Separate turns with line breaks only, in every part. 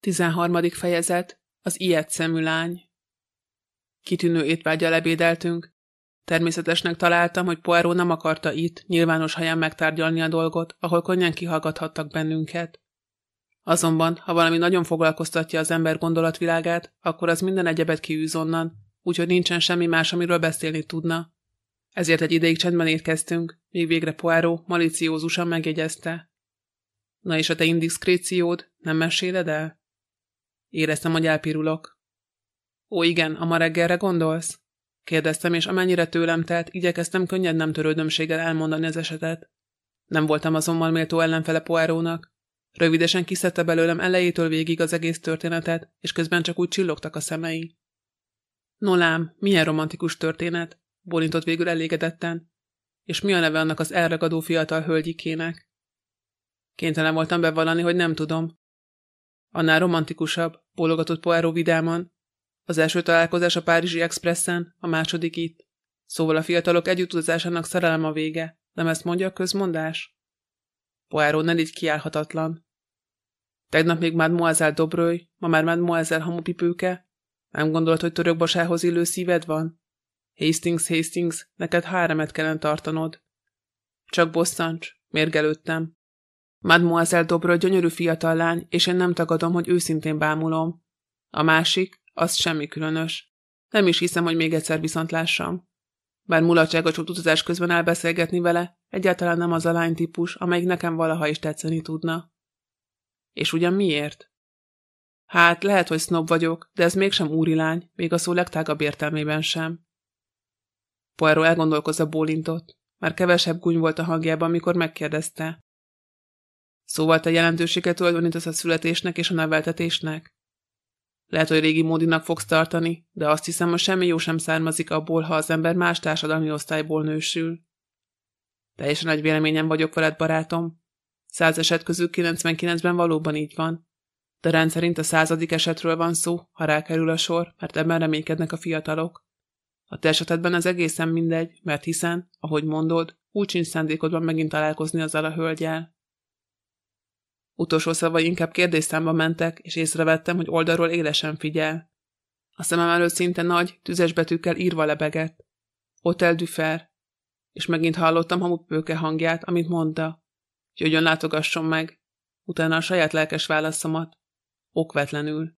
13. fejezet Az ilyet szemű lány Kitűnő étvágyal ebédeltünk. Természetesnek találtam, hogy Poirot nem akarta itt, nyilvános helyen megtárgyalni a dolgot, ahol könnyen kihallgathattak bennünket. Azonban, ha valami nagyon foglalkoztatja az ember gondolatvilágát, akkor az minden egyebet kiűz onnan, úgyhogy nincsen semmi más, amiről beszélni tudna. Ezért egy ideig csendben étkeztünk, míg végre Poirot maliciózusan megjegyezte. Na és a te indiszkréciód, nem meséled el? Éreztem, hogy elpirulok. Ó, igen, a ma reggelre gondolsz? Kérdeztem, és amennyire tőlem telt, igyekeztem könnyed nem törődömséggel elmondani az esetet. Nem voltam azonban méltó ellenfele Poirónak. Rövidesen kiszedte belőlem elejétől végig az egész történetet, és közben csak úgy csillogtak a szemei. Nolám, milyen romantikus történet, bólintott végül elégedetten. És mi a neve annak az elragadó fiatal hölgyikének? Kénytelen voltam bevallani, hogy nem tudom, Annál romantikusabb, bólogatott Poirot vidáman. Az első találkozás a Párizsi Expressen, a második itt. Szóval a fiatalok együttutazásának szerelem a vége. Nem ezt mondja a közmondás? Poirot nem így kiállhatatlan. Tegnap még Mademoiselle Dobröly, ma már Mademoiselle hamupipőke. Nem gondolt, hogy török basához illő szíved van? Hastings, Hastings, neked háremet kellene tartanod. Csak bosszancs, mérgelődtem. Mademoiselle Dobro gyönyörű fiatal lány, és én nem tagadom, hogy őszintén bámulom. A másik, az semmi különös. Nem is hiszem, hogy még egyszer viszont. Bár mulatságos utazás közben elbeszélgetni vele, egyáltalán nem az a lány típus, amelyik nekem valaha is tetszeni tudna. És ugyan miért? Hát, lehet, hogy sznob vagyok, de ez mégsem úri lány, még a szó legtágabb értelmében sem. Poirot elgondolkozza bólintott. Már kevesebb gúny volt a hangjában, amikor megkérdezte. Szóval te jelentőséget tulajdonítasz a születésnek és a neveltetésnek? Lehet, hogy régi módinak fogsz tartani, de azt hiszem, hogy semmi jó sem származik abból, ha az ember más társadalmi osztályból nősül. Teljesen nagy véleményem vagyok veled, barátom. Száz eset közül 99-ben valóban így van. De rendszerint a századik esetről van szó, ha rákerül a sor, mert ebben reménykednek a fiatalok. A te esetedben az egészen mindegy, mert hiszen, ahogy mondod, úgy sincs szándékodban megint találkozni azzal a hölgyel. Utolsó szavai inkább kérdésszámba mentek, és észrevettem, hogy oldalról élesen figyel. A szemem előtt szinte nagy, tüzes betűkkel írva lebegett. Hotel du Fer. És megint hallottam hamupőke hangját, amit mondta. Jöjjön látogasson meg. Utána a saját lelkes válaszomat. Okvetlenül.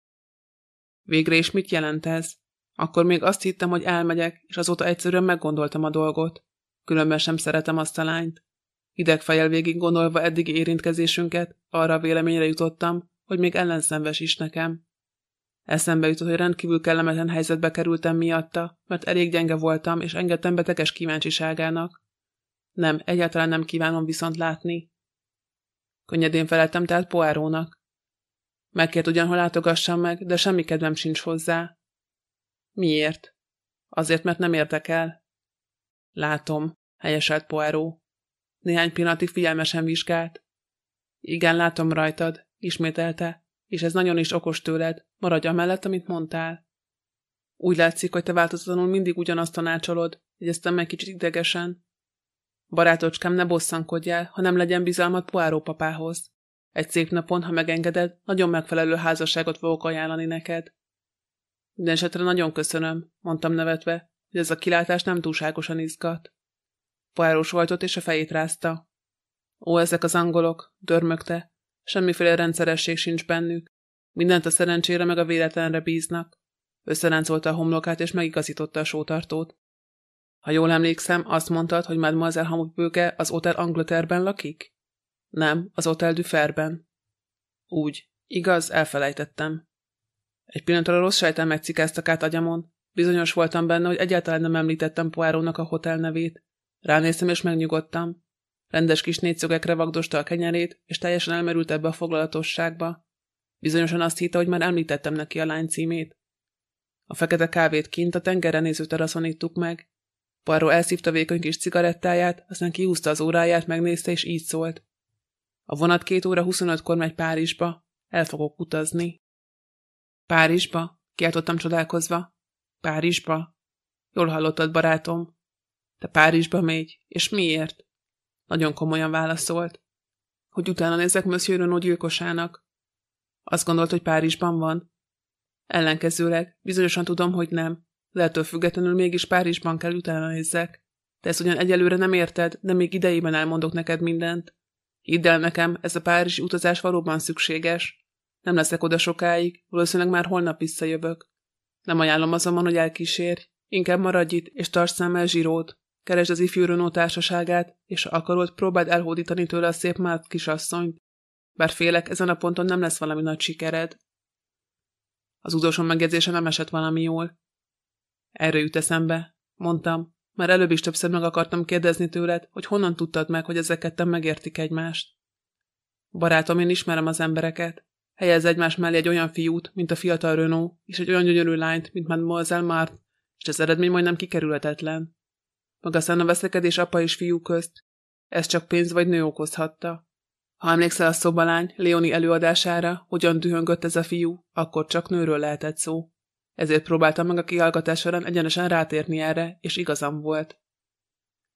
Végre is mit jelent ez? Akkor még azt hittem, hogy elmegyek, és azóta egyszerűen meggondoltam a dolgot. Különben sem szeretem azt a lányt. Idegfejel végig gondolva eddigi érintkezésünket, arra a véleményre jutottam, hogy még ellenszenves is nekem. Eszembe jutott, hogy rendkívül kellemetlen helyzetbe kerültem miatta, mert elég gyenge voltam, és engedtem beteges kíváncsiságának. Nem, egyáltalán nem kívánom viszont látni. Könnyedén feleltem tehát Poárónak. Megkért ugyan, látogassam meg, de semmi kedvem sincs hozzá. Miért? Azért, mert nem érdekel. Látom, helyeselt Poáró. Néhány pillanatig figyelmesen vizsgált. Igen, látom rajtad, ismételte, és ez nagyon is okos tőled, maradj amellett, amit mondtál. Úgy látszik, hogy te változatlanul mindig ugyanazt tanácsolod, jegyeztem meg kicsit idegesen. Barátocskám, ne bosszankodjál, ha nem legyen bizalmat Poáró papához. Egy szép napon, ha megengeded, nagyon megfelelő házasságot fogok ajánlani neked. Minden esetre nagyon köszönöm, mondtam nevetve, hogy ez a kilátás nem túlságosan izgat. Poirot voltott és a fejét rázta. Ó, ezek az angolok, dörmögte. Semmiféle rendszeresség sincs bennük. Mindent a szerencsére meg a véletlenre bíznak. Összeráncolta a homlokát és megigazította a sótartót. Ha jól emlékszem, azt mondtad, hogy Mademoiselle Hamupbőke az Hotel Angleterben lakik? Nem, az Hotel Duferben. Úgy. Igaz, elfelejtettem. Egy pillanatra rossz sejtem megcikáztak át agyamon. Bizonyos voltam benne, hogy egyáltalán nem említettem Poirónak a hotel nevét. Ránéztem és megnyugodtam. Rendes kis négyszögekre vagdosta a kenyerét, és teljesen elmerült ebbe a foglalatosságba. Bizonyosan azt hitte, hogy már említettem neki a lány címét. A fekete kávét kint a tengerre néző teraszon ittuk meg. Parro elszívta vékony kis cigarettáját, aztán kihúzta az óráját, megnézte, és így szólt. A vonat két óra 25-kor megy Párizsba. El fogok utazni. Párizsba? Kiáltottam csodálkozva. Párizsba? Jól hallottad, barátom. Te Párizsba megy, és miért? Nagyon komolyan válaszolt. Hogy utána nézek Monsieur Renaud gyilkosának. Azt gondolt, hogy Párizsban van? Ellenkezőleg, bizonyosan tudom, hogy nem. Lehetől függetlenül mégis Párizsban kell utána nézzek. Te ezt ugyan egyelőre nem érted, de még idejében elmondok neked mindent. Hidd el nekem, ez a párizsi utazás valóban szükséges. Nem leszek oda sokáig, valószínűleg már holnap visszajövök. Nem ajánlom azonban, hogy elkísérj. Inkább maradj itt, és tarts szemmel zsirót. Keresd az ifjú Renault társaságát, és ha akarod, próbáld elhódítani tőle a szép már kisasszonyt. Bár félek, ezen a ponton nem lesz valami nagy sikered. Az utolsó megjegyzése nem esett valami jól. Erre jut eszembe, mondtam. Már előbb is többször meg akartam kérdezni tőled, hogy honnan tudtad meg, hogy ezek ketten megértik egymást. Barátom, én ismerem az embereket. Helyez egymás mellé egy olyan fiút, mint a fiatal Renault, és egy olyan gyönyörű lányt, mint Mademoiselle Mart, és az eredmény majdnem kikerülhetetlen. Meg aztán a veszekedés apa és fiú közt. Ez csak pénz vagy nő okozhatta. Ha emlékszel a szobalány Leoni előadására, hogyan dühöngött ez a fiú, akkor csak nőről lehetett szó. Ezért próbáltam meg a kihallgatás során egyenesen rátérni erre, és igazam volt.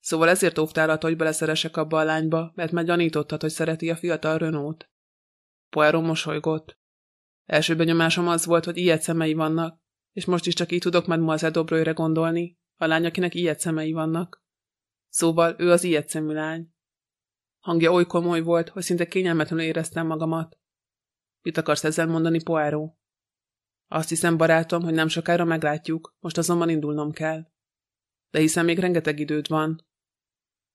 Szóval ezért óvtál hogy beleszeresek abba a lányba, mert már gyanítottad, hogy szereti a fiatal Renault. Poirot mosolygott. Első benyomásom az volt, hogy ilyet szemei vannak, és most is csak így tudok Mademoiselle Dobrőre gondolni, a lány, akinek ilyet szemei vannak. Szóval ő az ilyet szemű lány. Hangja oly komoly volt, hogy szinte kényelmetlenül éreztem magamat. Mit akarsz ezzel mondani, Poirot? Azt hiszem, barátom, hogy nem sokára meglátjuk, most azonban indulnom kell. De hiszen még rengeteg időd van.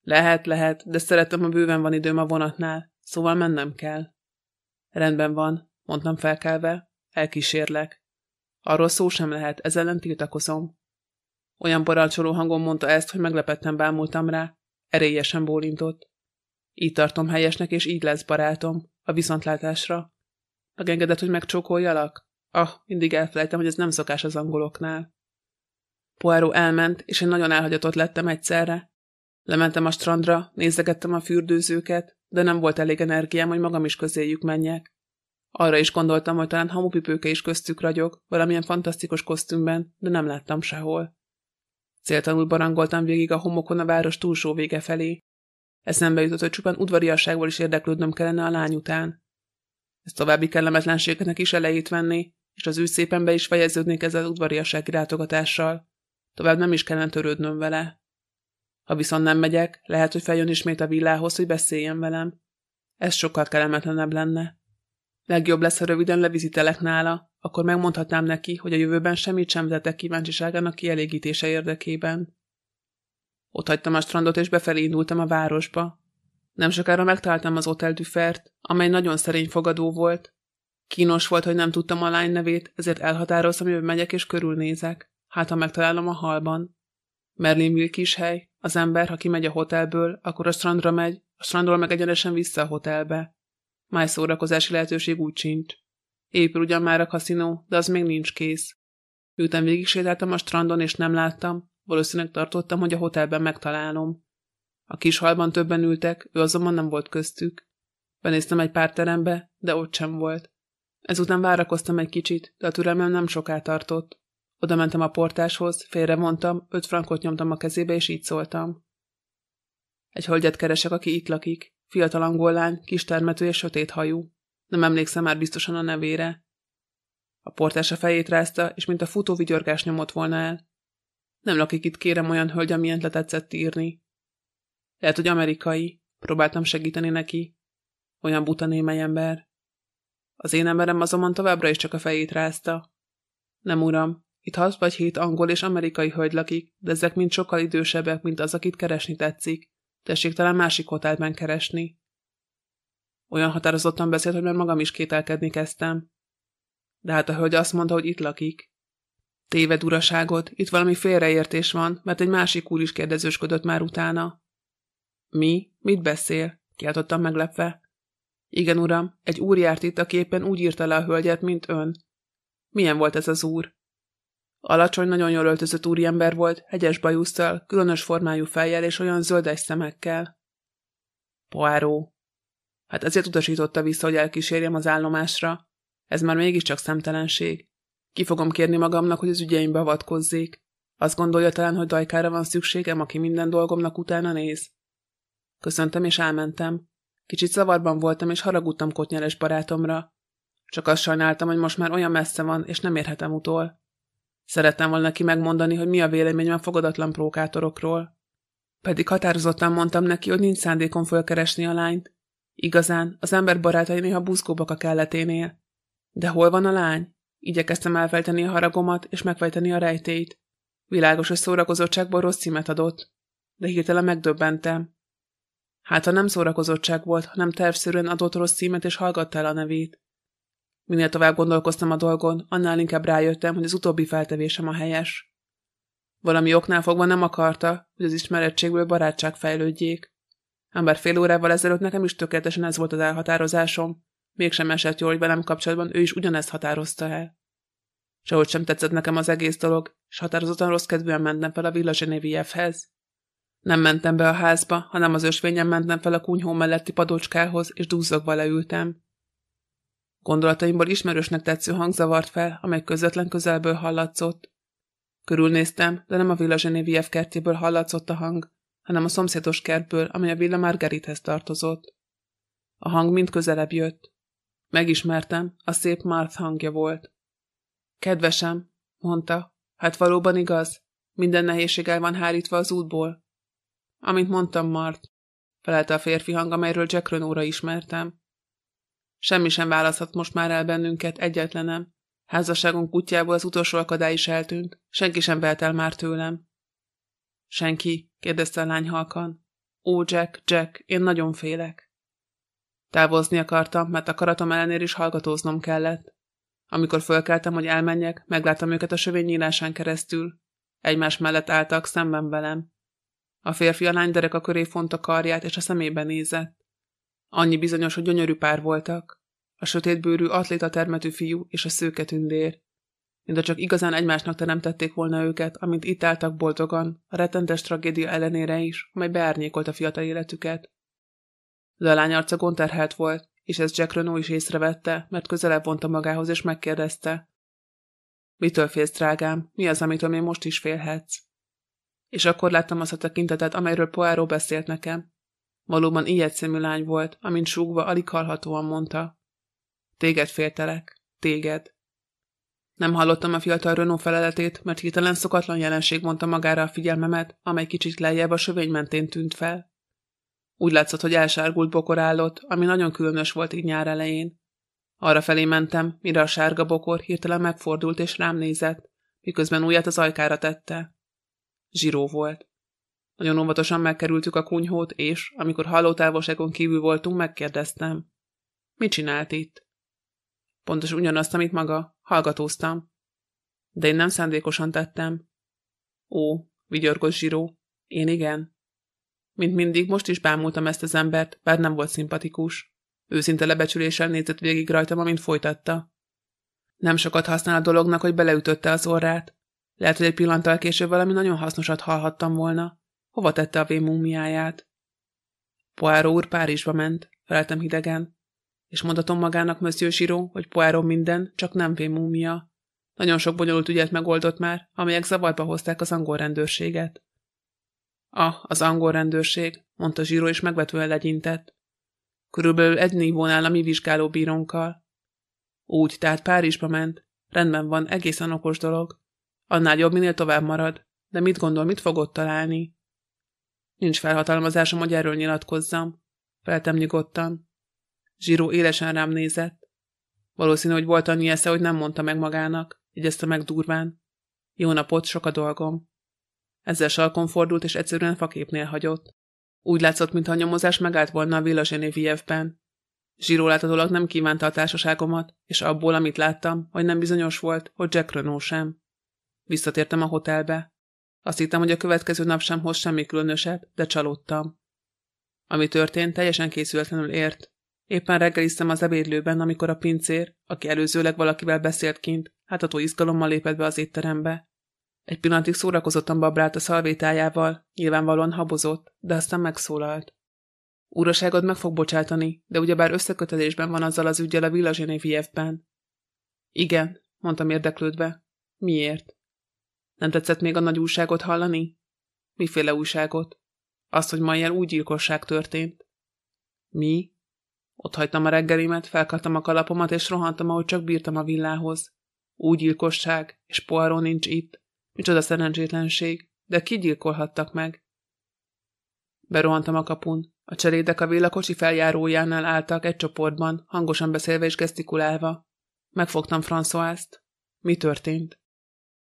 Lehet, lehet, de szeretem, ha bőven van időm a vonatnál, szóval mennem kell. Rendben van, mondtam felkelve, elkísérlek. Arról szó sem lehet, ezzel ellen tiltakozom. Olyan parancsoló hangon mondta ezt, hogy meglepetten bámultam rá, erélyesen bólintott. Így tartom helyesnek, és így lesz, barátom, a viszontlátásra. Megengedett, hogy megcsókoljalak? Ah, mindig elfelejtem, hogy ez nem szokás az angoloknál. Poirot elment, és én nagyon elhagyatott lettem egyszerre. Lementem a strandra, nézegettem a fürdőzőket, de nem volt elég energiám, hogy magam is közéjük menjek. Arra is gondoltam, hogy talán hamupipőke is köztük ragyog, valamilyen fantasztikus kosztümben, de nem láttam sehol. Céltanul barangoltam végig a homokon a város túlsó vége felé. Eszembe jutott, hogy csupán udvariasságból is érdeklődnöm kellene a lány után. Ez további kellemetlenségnek is elejét venni, és az ő szépen be is fejeződnék ezzel udvariassági látogatással. Tovább nem is kellene törődnöm vele. Ha viszont nem megyek, lehet, hogy feljön ismét a villához, hogy beszéljen velem. Ez sokkal kellemetlenebb lenne. Legjobb lesz, ha röviden levizitelek nála, akkor megmondhatnám neki, hogy a jövőben semmit sem tettek kíváncsiságának kielégítése érdekében. Ott hagytam a strandot, és befelé indultam a városba. Nem sokára megtaláltam az Hotel Düfert, amely nagyon szerény fogadó volt, Kínos volt, hogy nem tudtam a lány nevét, ezért elhatároztam, hogy megyek és körülnézek. Hát, ha megtalálom a halban. Merlinville kis hely, az ember, ha kimegy a hotelből, akkor a strandra megy, a strandról meg egyenesen vissza a hotelbe. Máj szórakozási lehetőség úgy sincs. Épül ugyan már a kaszinó, de az még nincs kész. Miután végig sétáltam a strandon és nem láttam, valószínűleg tartottam, hogy a hotelben megtalálom. A kis halban többen ültek, ő azonban nem volt köztük. Benéztem egy pár terembe, de ott sem volt. Ezután várakoztam egy kicsit, de a türelmem nem soká tartott. Oda mentem a portáshoz, félre mondtam, öt frankot nyomtam a kezébe, és így szóltam. Egy hölgyet keresek, aki itt lakik. Fiatal angol lány, kis termető és sötét hajú. Nem emlékszem már biztosan a nevére. A portás a fejét rázta, és mint a futó vigyorgás nyomott volna el. Nem lakik itt, kérem, olyan hölgy, amilyen letetszett írni. Lehet, hogy amerikai. Próbáltam segíteni neki. Olyan buta némely ember. Az én emberem azonban továbbra is csak a fejét rázta. Nem uram, itt hat vagy hét angol és amerikai hölgy lakik, de ezek mind sokkal idősebbek, mint az, akit keresni tetszik. Tessék talán másik hotelben keresni. Olyan határozottan beszélt, hogy már magam is kételkedni kezdtem. De hát a hölgy azt mondta, hogy itt lakik. Téved uraságot, itt valami félreértés van, mert egy másik úr is kérdezősködött már utána. Mi? Mit beszél? Kiáltottam meglepve. Igen, uram, egy úr járt itt, aki éppen úgy írta le a hölgyet, mint ön. Milyen volt ez az úr? Alacsony, nagyon jól öltözött úriember volt, hegyes bajusztal, különös formájú fejjel és olyan zöldes szemekkel. Poáró. Hát ezért utasította vissza, hogy elkísérjem az állomásra. Ez már mégiscsak szemtelenség. Ki fogom kérni magamnak, hogy az ügyeimbe avatkozzék. Azt gondolja talán, hogy dajkára van szükségem, aki minden dolgomnak utána néz. Köszöntem és elmentem. Kicsit zavarban voltam, és haragudtam kotnyeles barátomra. Csak azt sajnáltam, hogy most már olyan messze van, és nem érhetem utol. Szerettem volna neki megmondani, hogy mi a véleményem a fogadatlan prókátorokról. Pedig határozottan mondtam neki, hogy nincs szándékom fölkeresni a lányt. Igazán, az ember barátai néha buzgóbbak a kelleténél. De hol van a lány? Igyekeztem elfejteni a haragomat és megfejteni a rejtélyt. Világos, hogy szórakozottságból rossz címet adott. De hirtelen megdöbbentem. Hát, ha nem szórakozottság volt, hanem tervszerűen adott rossz címet és hallgatta el a nevét. Minél tovább gondolkoztam a dolgon, annál inkább rájöttem, hogy az utóbbi feltevésem a helyes. Valami oknál fogva nem akarta, hogy az ismerettségből barátság fejlődjék. Ám bár fél órával ezelőtt nekem is tökéletesen ez volt az elhatározásom, mégsem esett jól, hogy velem kapcsolatban ő is ugyanezt határozta el. Sehogy sem tetszett nekem az egész dolog, és határozottan rossz kedvűen mentem fel a Villa Zsenévievhez. Nem mentem be a házba, hanem az ösvényen mentem fel a kunyhó melletti padocskához, és dúzzogva leültem. Gondolataimból ismerősnek tetsző hang zavart fel, amely közvetlen közelből hallatszott. Körülnéztem, de nem a Villa Zsenéviev kertjéből hallatszott a hang, hanem a szomszédos kertből, amely a Villa Margarithez tartozott. A hang mind közelebb jött. Megismertem, a szép Marth hangja volt. Kedvesem, mondta, hát valóban igaz, minden nehézség el van hárítva az útból. Amint mondtam, Mart, felelte a férfi hang, amelyről Jack Renault-ra ismertem. Semmi sem választhat most már el bennünket, egyetlenem. Házasságunk kutyából az utolsó akadály is eltűnt, senki sem velt el már tőlem. Senki? kérdezte a lány halkan. Ó, Jack, Jack, én nagyon félek. Távozni akartam, mert a karatom ellenére is hallgatóznom kellett. Amikor fölkeltem, hogy elmenjek, megláttam őket a sövény nyílásán keresztül. Egymás mellett álltak szemben velem. A férfi a lány derek a köré font a karját, és a szemébe nézett. Annyi bizonyos, hogy gyönyörű pár voltak. A sötétbőrű, atléta termetű fiú és a szőke tündér. Mintha csak igazán egymásnak teremtették volna őket, amint itt álltak boldogan, a retentes tragédia ellenére is, amely beárnyékolt a fiatal életüket. De a lány arca gonterhelt volt, és ezt Jack Renault is észrevette, mert közelebb vonta magához, és megkérdezte. Mitől félsz, drágám? Mi az, amitől még most is félhetsz? És akkor láttam azt a tekintetet, amelyről Poirot beszélt nekem. Valóban ilyet szemű lány volt, amint súgva alig hallhatóan mondta. Téged féltelek. Téged. Nem hallottam a fiatal Renault feleletét, mert hirtelen szokatlan jelenség mondta magára a figyelmemet, amely kicsit lejjebb a sövény mentén tűnt fel. Úgy látszott, hogy elsárgult bokor állott, ami nagyon különös volt így nyár elején. Arra felé mentem, mire a sárga bokor hirtelen megfordult és rám nézett, miközben ujját az ajkára tette. Zsiró volt. Nagyon óvatosan megkerültük a kunyhót, és, amikor hallótávolságon kívül voltunk, megkérdeztem. Mit csinált itt? Pontos ugyanazt, amit maga. Hallgatóztam. De én nem szándékosan tettem. Ó, vigyorgos zsiró. Én igen. Mint mindig, most is bámultam ezt az embert, bár nem volt szimpatikus. Őszinte lebecsüléssel nézett végig rajtam, amint folytatta. Nem sokat használ a dolognak, hogy beleütötte az orrát. Lehet, hogy egy pillanattal később valami nagyon hasznosat hallhattam volna. Hova tette a vén múmiáját? Poirot úr Párizsba ment, feleltem hidegen. És mondatom magának, Monsieur Siró, hogy Poirot minden, csak nem vén múmia. Nagyon sok bonyolult ügyet megoldott már, amelyek zavarba hozták az angol rendőrséget. Ah, az angol rendőrség, mondta Zsíró, és megvetően legyintett. Körülbelül egy nívónál a mi vizsgálóbírónkkal. Úgy, tehát Párizsba ment. Rendben van, egészen okos dolog. Annál jobb, minél tovább marad. De mit gondol, mit fogod találni? Nincs felhatalmazásom, hogy erről nyilatkozzam. Feltem nyugodtan. Zsíró élesen rám nézett. Valószínű, hogy volt annyi esze, hogy nem mondta meg magának, jegyezte meg durván. Jó napot, sok a dolgom. Ezzel salkon fordult, és egyszerűen faképnél hagyott. Úgy látszott, mintha a nyomozás megállt volna a Villa Zsenévievben. Zsíró láthatólag nem kívánta a társaságomat, és abból, amit láttam, hogy nem bizonyos volt, hogy Jack Renault sem. Visszatértem a hotelbe. Azt hittem, hogy a következő nap sem hoz semmi különöset, de csalódtam. Ami történt, teljesen készületlenül ért. Éppen reggeliztem az ebédlőben, amikor a pincér, aki előzőleg valakivel beszélt kint, hátható izgalommal lépett be az étterembe. Egy pillanatig szórakozottan babrált a szalvétájával, nyilvánvalóan habozott, de aztán megszólalt. Uraságod meg fog bocsátani, de ugyebár összekötözésben van azzal az ügyel a Villa Zsenévievben. Igen, mondtam érdeklődve. Miért? Nem tetszett még a nagy újságot hallani? Miféle újságot? Azt, hogy ma ilyen új gyilkosság történt. Mi? Ott hagytam a reggelimet, felkaptam a kalapomat, és rohantam, ahogy csak bírtam a villához. Úgy gyilkosság, és poáró nincs itt. Micsoda szerencsétlenség, de ki gyilkolhattak meg? Berohantam a kapun. A cselédek a villakocsi feljárójánál álltak egy csoportban, hangosan beszélve és gesztikulálva. Megfogtam Françoázt. Mi történt?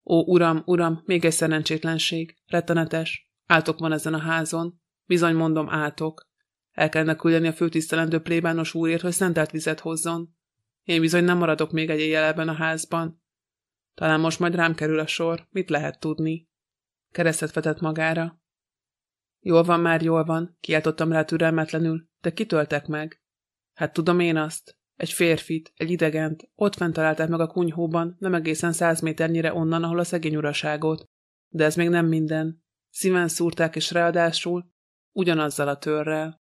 Ó, uram, uram, még egy szerencsétlenség. Rettenetes. Áltok van ezen a házon. Bizony mondom, átok. El kellene küldeni a főtisztelendő plébános úrért, hogy szentelt vizet hozzon. Én bizony nem maradok még egy éjjel ebben a házban. Talán most majd rám kerül a sor, mit lehet tudni? Keresztet vetett magára. Jól van már, jól van, kiáltottam rá türelmetlenül, de kitöltek meg? Hát tudom én azt. Egy férfit, egy idegent, ott fent találták meg a kunyhóban, nem egészen száz méternyire onnan, ahol a szegény uraságot. De ez még nem minden. Szíven szúrták és ráadásul ugyanazzal a törrel.